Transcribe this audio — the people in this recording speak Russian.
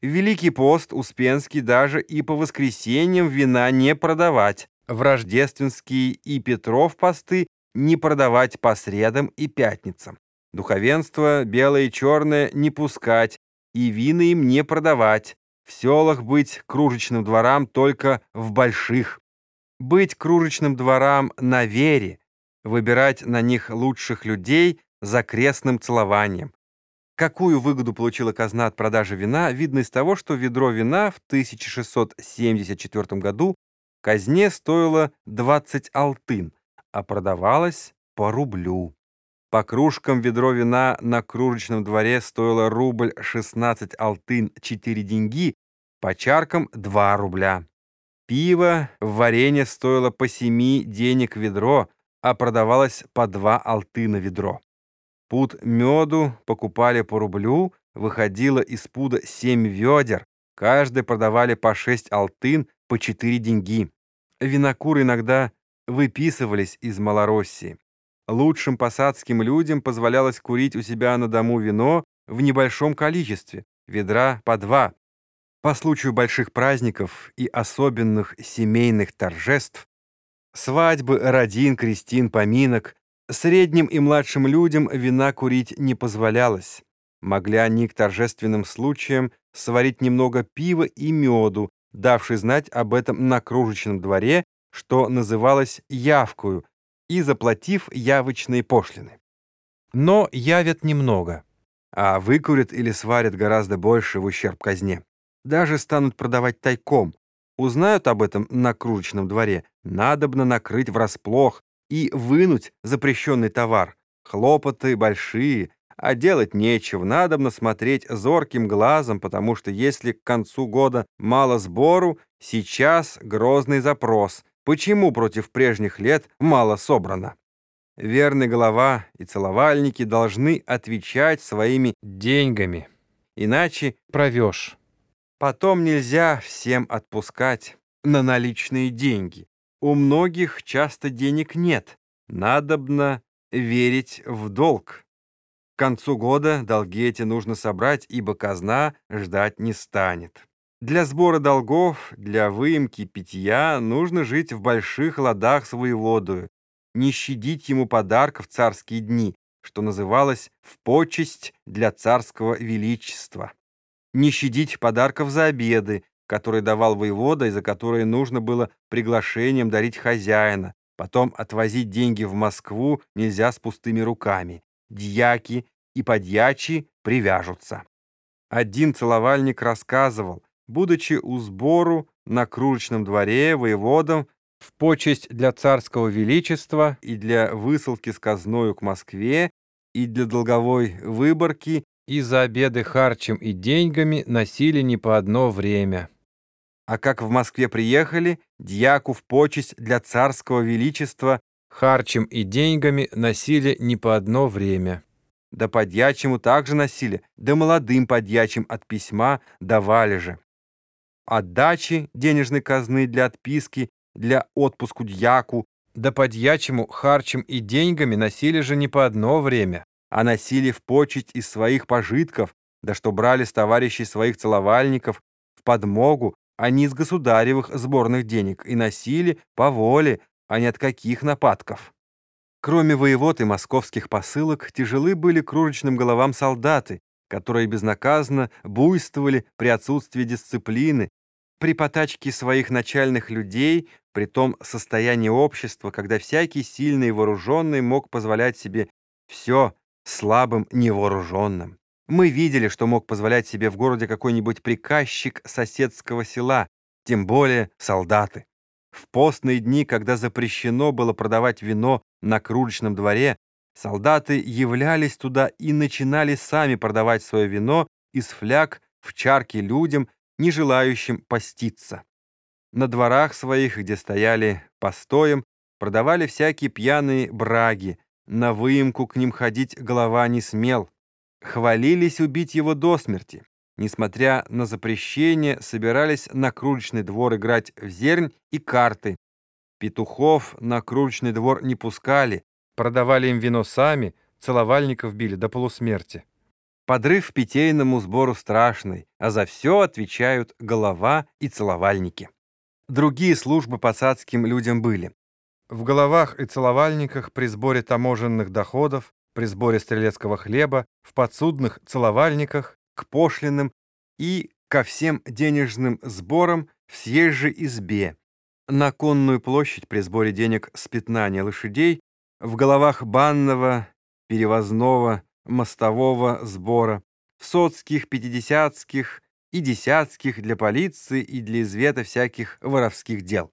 Великий пост Успенский даже и по воскресеньям вина не продавать, в рождественские и Петров посты не продавать по средам и пятницам. Духовенство белое и черное не пускать, и вина им не продавать. В селах быть кружечным дворам только в больших. Быть кружечным дворам на вере, выбирать на них лучших людей за крестным целованием. Какую выгоду получила казна от продажи вина, видно из того, что ведро вина в 1674 году казне стоило 20 алтын, а продавалось по рублю. По кружкам ведро вина на кружечном дворе стоило рубль 16 алтын 4 деньги, по чаркам 2 рубля. Пиво в варенье стоило по 7 денег ведро, а продавалось по 2 алтына ведро. Пуд меду покупали по рублю, выходило из пуда 7 ведер, каждый продавали по 6 алтын, по 4 деньги. Винокуры иногда выписывались из Малороссии. Лучшим посадским людям позволялось курить у себя на дому вино в небольшом количестве, ведра по два. По случаю больших праздников и особенных семейных торжеств, свадьбы, родин, крестин, поминок, средним и младшим людям вина курить не позволялось. Могли они к торжественным случаям сварить немного пива и меду, давший знать об этом на кружечном дворе, что называлось явкою, и заплатив явочные пошлины. Но явят немного, а выкурят или сварят гораздо больше в ущерб казне. Даже станут продавать тайком. Узнают об этом на кружечном дворе, надобно накрыть врасплох и вынуть запрещенный товар. Хлопоты большие, а делать нечего, надобно смотреть зорким глазом, потому что если к концу года мало сбору, сейчас грозный запрос, почему против прежних лет мало собрано. Верный голова и целовальники должны отвечать своими деньгами, иначе провешь. Потом нельзя всем отпускать на наличные деньги. У многих часто денег нет, надобно верить в долг. К концу года долги эти нужно собрать, ибо казна ждать не станет. Для сбора долгов, для выемки питья нужно жить в больших ладах с воеводою, не щадить ему подарков царские дни, что называлось «в почесть для царского величества». Не щадить подарков за обеды, которые давал воевода и за которые нужно было приглашением дарить хозяина, потом отвозить деньги в Москву нельзя с пустыми руками. Дьяки и подьячи привяжутся. Один целовальник рассказывал, будучи у сбору на кружечном дворе воеводом в почесть для царского величества и для высылки с казною к Москве и для долговой выборки и за обеды харчем и деньгами носили не по одно время. А как в Москве приехали, дьяку в почесть для царского величества харчем и деньгами носили не по одно время. Да подьячему также носили, да молодым подьячим от письма давали же отдачи денежной казны для отписки, для отпуску дьяку, да подьячему харчем и деньгами носили же не по одно время, а носили в почесть из своих пожитков, да что брали с товарищей своих целовальников в подмогу, не из государевых сборных денег, и носили по воле, а не от каких нападков. Кроме воевод и московских посылок, тяжелы были кружечным головам солдаты, которые безнаказанно буйствовали при отсутствии дисциплины, при потачке своих начальных людей, при том состоянии общества, когда всякий сильный и вооруженный мог позволять себе все слабым невооруженным. Мы видели, что мог позволять себе в городе какой-нибудь приказчик соседского села, тем более солдаты. В постные дни, когда запрещено было продавать вино на кружечном дворе, солдаты являлись туда и начинали сами продавать свое вино из фляг в чарки людям, не желающим поститься. На дворах своих, где стояли постоем, продавали всякие пьяные браги, на выемку к ним ходить голова не смел. Хвалились убить его до смерти. Несмотря на запрещение, собирались на кружечный двор играть в зернь и карты. Петухов на кружечный двор не пускали, продавали им вино сами, целовальников били до полусмерти. Подрыв питейному сбору страшный, а за все отвечают голова и целовальники. Другие службы посадским людям были. В головах и целовальниках при сборе таможенных доходов, при сборе стрелецкого хлеба, в подсудных целовальниках, к пошлинам и ко всем денежным сборам в съезжей избе, на конную площадь при сборе денег с пятнания лошадей, в головах банного, перевозного, мостового сбора, в соцких, пятидесятских и десятских для полиции и для извета всяких воровских дел.